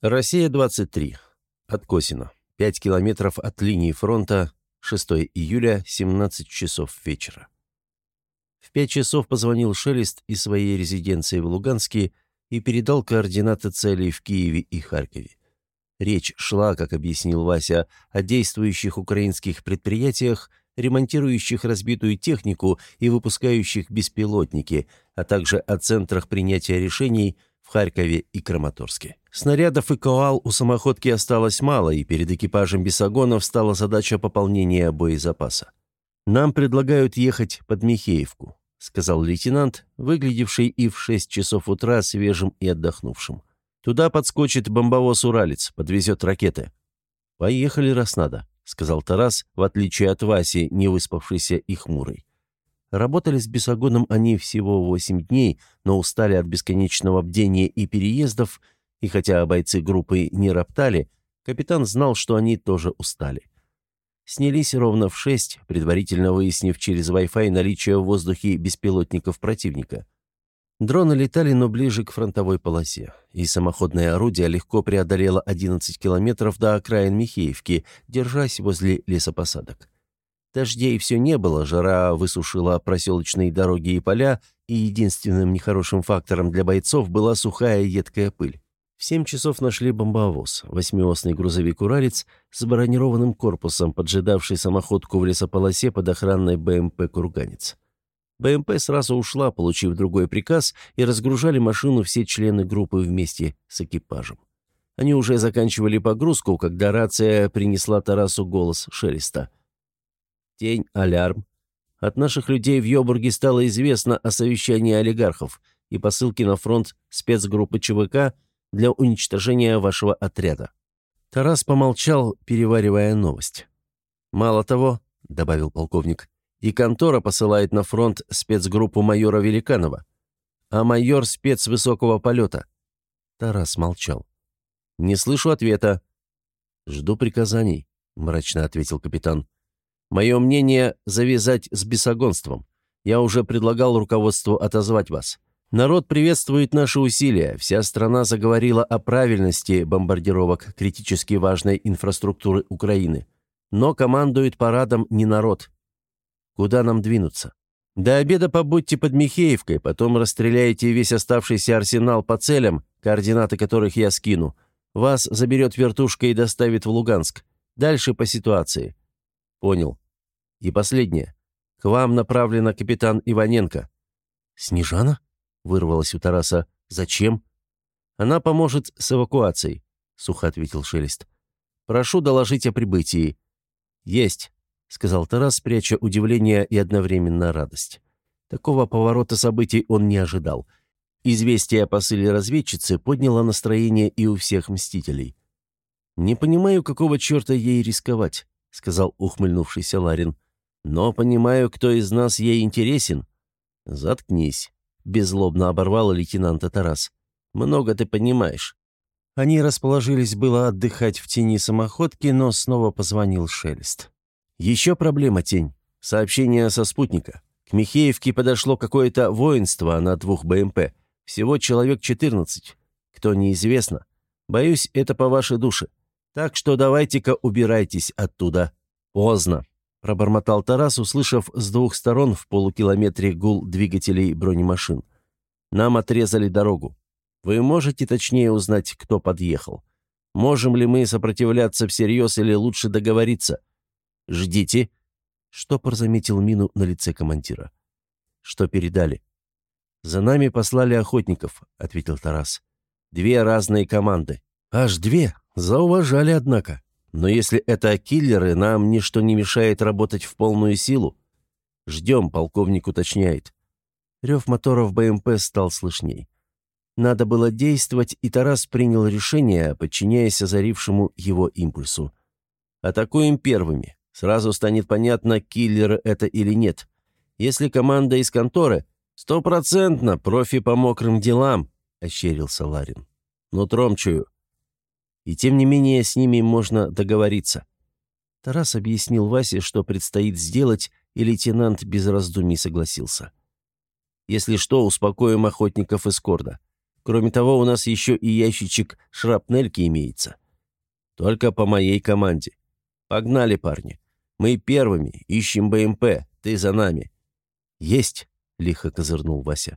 Россия-23. От Косино. 5 километров от линии фронта. 6 июля, 17 часов вечера. В 5 часов позвонил Шелест из своей резиденции в Луганске и передал координаты целей в Киеве и Харькове. Речь шла, как объяснил Вася, о действующих украинских предприятиях, ремонтирующих разбитую технику и выпускающих беспилотники, а также о центрах принятия решений в Харькове и Краматорске. Снарядов и коал у самоходки осталось мало, и перед экипажем Бесогонов стала задача пополнения боезапаса. «Нам предлагают ехать под Михеевку», — сказал лейтенант, выглядевший и в 6 часов утра свежим и отдохнувшим. «Туда подскочит бомбовоз «Уралец», подвезет ракеты». «Поехали, раз надо», — сказал Тарас, в отличие от Васи, не выспавшийся и хмурый. Работали с Бесогоном они всего восемь дней, но устали от бесконечного бдения и переездов, и хотя бойцы группы не роптали, капитан знал, что они тоже устали. Снялись ровно в шесть, предварительно выяснив через Wi-Fi наличие в воздухе беспилотников противника. Дроны летали, но ближе к фронтовой полосе, и самоходное орудие легко преодолело 11 километров до окраин Михеевки, держась возле лесопосадок. Дождей все не было, жара высушила проселочные дороги и поля, и единственным нехорошим фактором для бойцов была сухая едкая пыль. В семь часов нашли бомбовоз, восьмиосный грузовик «Уралец» с бронированным корпусом, поджидавший самоходку в лесополосе под охранной БМП «Курганец». БМП сразу ушла, получив другой приказ, и разгружали машину все члены группы вместе с экипажем. Они уже заканчивали погрузку, когда рация принесла Тарасу голос Шелеста. «Тень, алярм. От наших людей в Йобурге стало известно о совещании олигархов и посылке на фронт спецгруппы ЧВК – для уничтожения вашего отряда». Тарас помолчал, переваривая новость. «Мало того», — добавил полковник, — «и контора посылает на фронт спецгруппу майора Великанова, а майор спец высокого полета». Тарас молчал. «Не слышу ответа». «Жду приказаний», — мрачно ответил капитан. «Мое мнение — завязать с бесогонством. Я уже предлагал руководству отозвать вас. Народ приветствует наши усилия. Вся страна заговорила о правильности бомбардировок критически важной инфраструктуры Украины. Но командует парадом не народ. Куда нам двинуться? До обеда побудьте под Михеевкой, потом расстреляйте весь оставшийся арсенал по целям, координаты которых я скину. Вас заберет вертушка и доставит в Луганск. Дальше по ситуации. Понял. И последнее. К вам направлена капитан Иваненко. Снежана? вырвалось у Тараса. «Зачем?» «Она поможет с эвакуацией», — сухо ответил Шелест. «Прошу доложить о прибытии». «Есть», — сказал Тарас, пряча удивление и одновременно радость. Такого поворота событий он не ожидал. Известие о посыле разведчицы подняло настроение и у всех мстителей. «Не понимаю, какого черта ей рисковать», — сказал ухмыльнувшийся Ларин. «Но понимаю, кто из нас ей интересен». «Заткнись», беззлобно оборвал лейтенанта Тарас. «Много ты понимаешь». Они расположились было отдыхать в тени самоходки, но снова позвонил Шелест. «Еще проблема, Тень. Сообщение со спутника. К Михеевке подошло какое-то воинство на двух БМП. Всего человек 14. Кто неизвестно. Боюсь, это по вашей душе. Так что давайте-ка убирайтесь оттуда. Поздно. — пробормотал Тарас, услышав с двух сторон в полукилометре гул двигателей бронемашин. «Нам отрезали дорогу. Вы можете точнее узнать, кто подъехал? Можем ли мы сопротивляться всерьез или лучше договориться? Ждите». Штопор заметил мину на лице командира. «Что передали?» «За нами послали охотников», — ответил Тарас. «Две разные команды». «Аж две? Зауважали, однако». Но если это киллеры, нам ничто не мешает работать в полную силу. Ждем, полковник уточняет. Рев моторов БМП стал слышней. Надо было действовать, и Тарас принял решение, подчиняясь озарившему его импульсу. Атакуем первыми. Сразу станет понятно, киллеры это или нет. Если команда из конторы, стопроцентно профи по мокрым делам, — ощерился Ларин. Нутром чую. И тем не менее с ними можно договориться. Тарас объяснил Васе, что предстоит сделать, и лейтенант без раздумий согласился. «Если что, успокоим охотников из. Кроме того, у нас еще и ящичек шрапнельки имеется. Только по моей команде. Погнали, парни. Мы первыми, ищем БМП, ты за нами». «Есть!» — лихо козырнул Вася.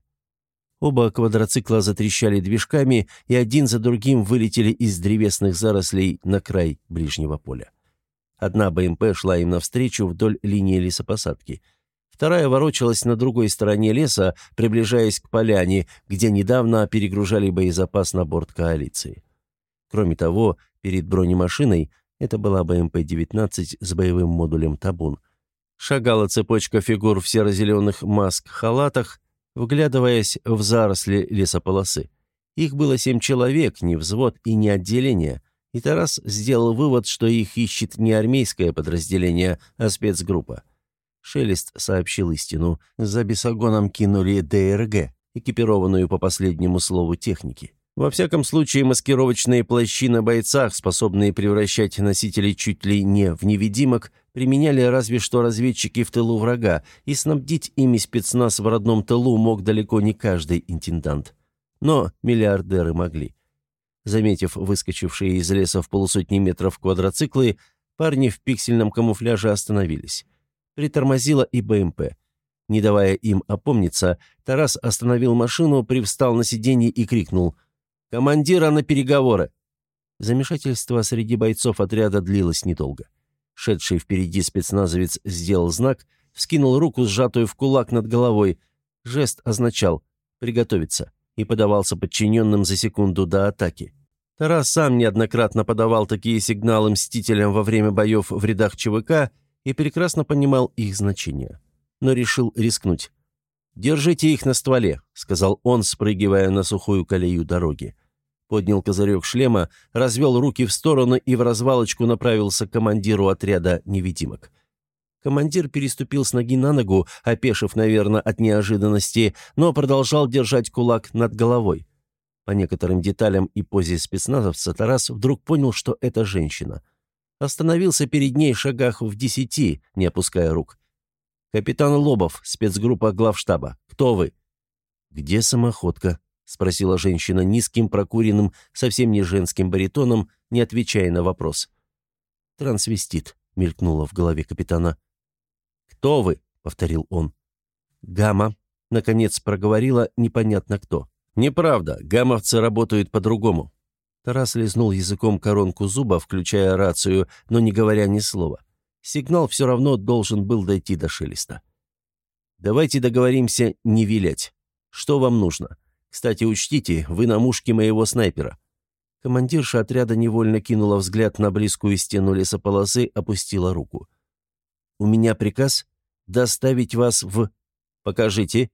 Оба квадроцикла затрещали движками, и один за другим вылетели из древесных зарослей на край ближнего поля. Одна БМП шла им навстречу вдоль линии лесопосадки. Вторая ворочалась на другой стороне леса, приближаясь к поляне, где недавно перегружали боезапас на борт коалиции. Кроме того, перед бронемашиной, это была БМП-19 с боевым модулем «Табун», шагала цепочка фигур в серо-зеленых маск-халатах, вглядываясь в заросли лесополосы. Их было семь человек, не взвод и не отделение, и Тарас сделал вывод, что их ищет не армейское подразделение, а спецгруппа. Шелест сообщил истину. За бесогоном кинули ДРГ, экипированную по последнему слову техники. Во всяком случае, маскировочные плащи на бойцах, способные превращать носителей чуть ли не в невидимок, применяли разве что разведчики в тылу врага, и снабдить ими спецназ в родном тылу мог далеко не каждый интендант. Но миллиардеры могли. Заметив выскочившие из леса в полусотни метров квадроциклы, парни в пиксельном камуфляже остановились. Притормозила и БМП. Не давая им опомниться, Тарас остановил машину, привстал на сиденье и крикнул — «Командира на переговоры!» Замешательство среди бойцов отряда длилось недолго. Шедший впереди спецназовец сделал знак, вскинул руку, сжатую в кулак над головой. Жест означал «приготовиться» и подавался подчиненным за секунду до атаки. Тарас сам неоднократно подавал такие сигналы мстителям во время боев в рядах ЧВК и прекрасно понимал их значение. Но решил рискнуть. «Держите их на стволе», — сказал он, спрыгивая на сухую колею дороги поднял козырек шлема, развел руки в стороны и в развалочку направился к командиру отряда невидимок. Командир переступил с ноги на ногу, опешив, наверное, от неожиданности, но продолжал держать кулак над головой. По некоторым деталям и позе спецназовца Тарас вдруг понял, что это женщина. Остановился перед ней шагах в десяти, не опуская рук. «Капитан Лобов, спецгруппа главштаба. Кто вы?» «Где самоходка?» — спросила женщина низким, прокуренным, совсем не женским баритоном, не отвечая на вопрос. «Трансвестит», — мелькнуло в голове капитана. «Кто вы?» — повторил он. «Гамма», — наконец проговорила непонятно кто. «Неправда, гамовцы работают по-другому». Тарас лизнул языком коронку зуба, включая рацию, но не говоря ни слова. Сигнал все равно должен был дойти до шелеста. «Давайте договоримся не вилять. Что вам нужно? Кстати, учтите, вы на мушке моего снайпера». Командирша отряда невольно кинула взгляд на близкую стену лесополосы, опустила руку. «У меня приказ доставить вас в... Покажите».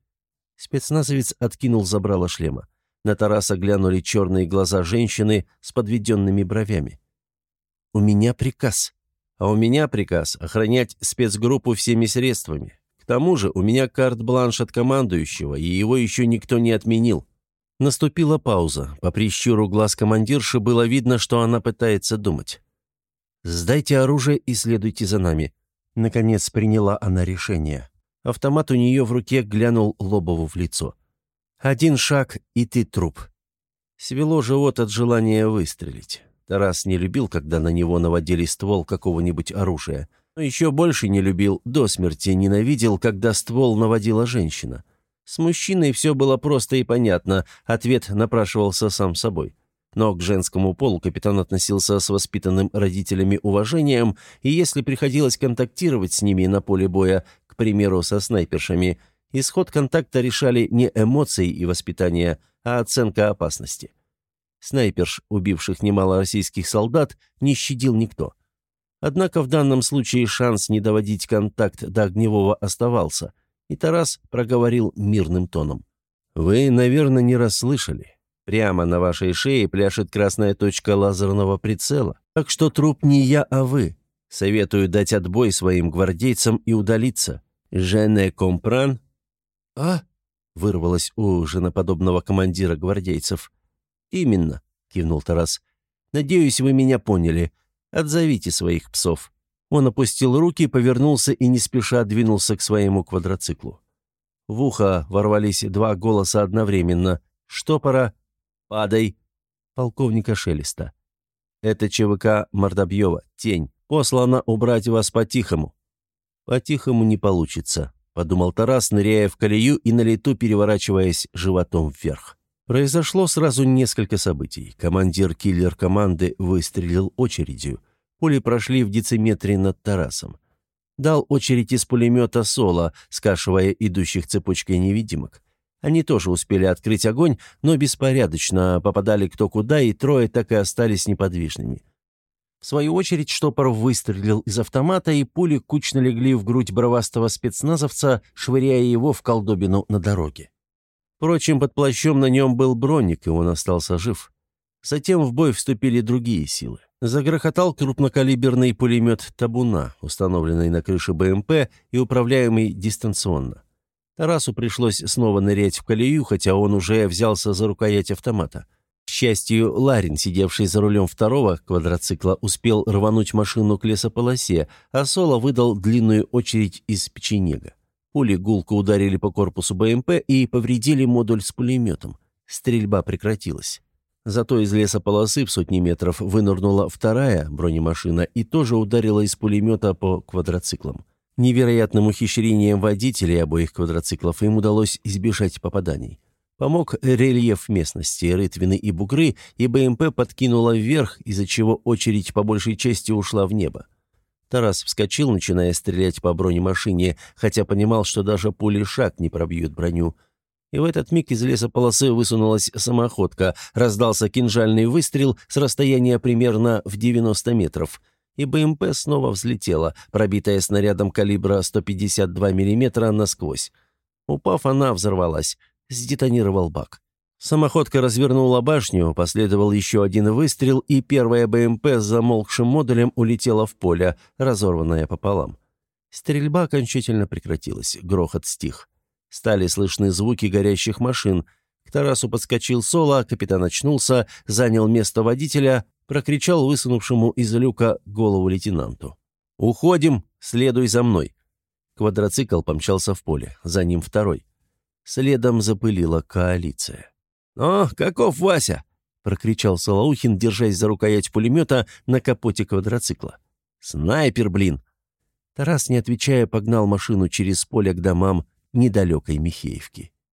Спецназовец откинул забрало шлема. На Тараса глянули черные глаза женщины с подведенными бровями. «У меня приказ. А у меня приказ охранять спецгруппу всеми средствами тому же у меня карт-бланш от командующего, и его еще никто не отменил. Наступила пауза. По прищуру глаз командирши было видно, что она пытается думать. «Сдайте оружие и следуйте за нами». Наконец приняла она решение. Автомат у нее в руке глянул Лобову в лицо. «Один шаг, и ты труп». Свело живот от желания выстрелить. Тарас не любил, когда на него наводили ствол какого-нибудь оружия – но еще больше не любил, до смерти ненавидел, когда ствол наводила женщина. С мужчиной все было просто и понятно, ответ напрашивался сам собой. Но к женскому полу капитан относился с воспитанным родителями уважением, и если приходилось контактировать с ними на поле боя, к примеру, со снайпершами, исход контакта решали не эмоции и воспитание, а оценка опасности. Снайперш, убивших немало российских солдат, не щадил никто. Однако в данном случае шанс не доводить контакт до огневого оставался, и Тарас проговорил мирным тоном. «Вы, наверное, не расслышали. Прямо на вашей шее пляшет красная точка лазерного прицела. Так что труп не я, а вы. Советую дать отбой своим гвардейцам и удалиться. Жене компран?» «А?» — вырвалось у женоподобного командира гвардейцев. «Именно», — кивнул Тарас. «Надеюсь, вы меня поняли. Отзовите своих псов». Он опустил руки, повернулся и не спеша двинулся к своему квадроциклу. В ухо ворвались два голоса одновременно — штопора «Падай!» Полковника Шелеста. «Это ЧВК Мордобьева. Тень. Послано убрать вас по-тихому». «По-тихому не получится», — подумал Тарас, ныряя в колею и на лету переворачиваясь животом вверх. Произошло сразу несколько событий. Командир киллер команды выстрелил очередью. Пули прошли в дециметре над Тарасом. Дал очередь из пулемета «Соло», скашивая идущих цепочкой невидимок. Они тоже успели открыть огонь, но беспорядочно попадали кто куда, и трое так и остались неподвижными. В свою очередь Штопоров выстрелил из автомата, и пули кучно легли в грудь бровастого спецназовца, швыряя его в колдобину на дороге. Впрочем, под плащом на нем был броник, и он остался жив. Затем в бой вступили другие силы. Загрохотал крупнокалиберный пулемет «Табуна», установленный на крыше БМП и управляемый дистанционно. Тарасу пришлось снова нырять в колею, хотя он уже взялся за рукоять автомата. К счастью, Ларин, сидевший за рулем второго квадроцикла, успел рвануть машину к лесополосе, а Соло выдал длинную очередь из печенега. Пули гулко ударили по корпусу БМП и повредили модуль с пулеметом. Стрельба прекратилась. Зато из лесополосы в сотни метров вынырнула вторая бронемашина и тоже ударила из пулемета по квадроциклам. Невероятным ухищрением водителей обоих квадроциклов им удалось избежать попаданий. Помог рельеф местности, рытвины и бугры, и БМП подкинула вверх, из-за чего очередь по большей части ушла в небо. Тарас вскочил, начиная стрелять по бронемашине, хотя понимал, что даже пули шаг не пробьют броню. И в этот миг из лесополосы высунулась самоходка, раздался кинжальный выстрел с расстояния примерно в 90 метров — и БМП снова взлетела, пробитая снарядом калибра 152 мм насквозь. Упав, она взорвалась. Сдетонировал бак. Самоходка развернула башню, последовал еще один выстрел, и первая БМП с замолкшим модулем улетела в поле, разорванная пополам. Стрельба окончательно прекратилась, грохот стих. Стали слышны звуки горящих машин. К Тарасу подскочил Соло, капитан очнулся, занял место водителя, прокричал высунувшему из люка голову лейтенанту. «Уходим! Следуй за мной!» Квадроцикл помчался в поле, за ним второй. Следом запылила коалиция. «О, каков Вася!» — прокричал Солоухин, держась за рукоять пулемета на капоте квадроцикла. «Снайпер, блин!» Тарас, не отвечая, погнал машину через поле к домам недалекой Михеевки.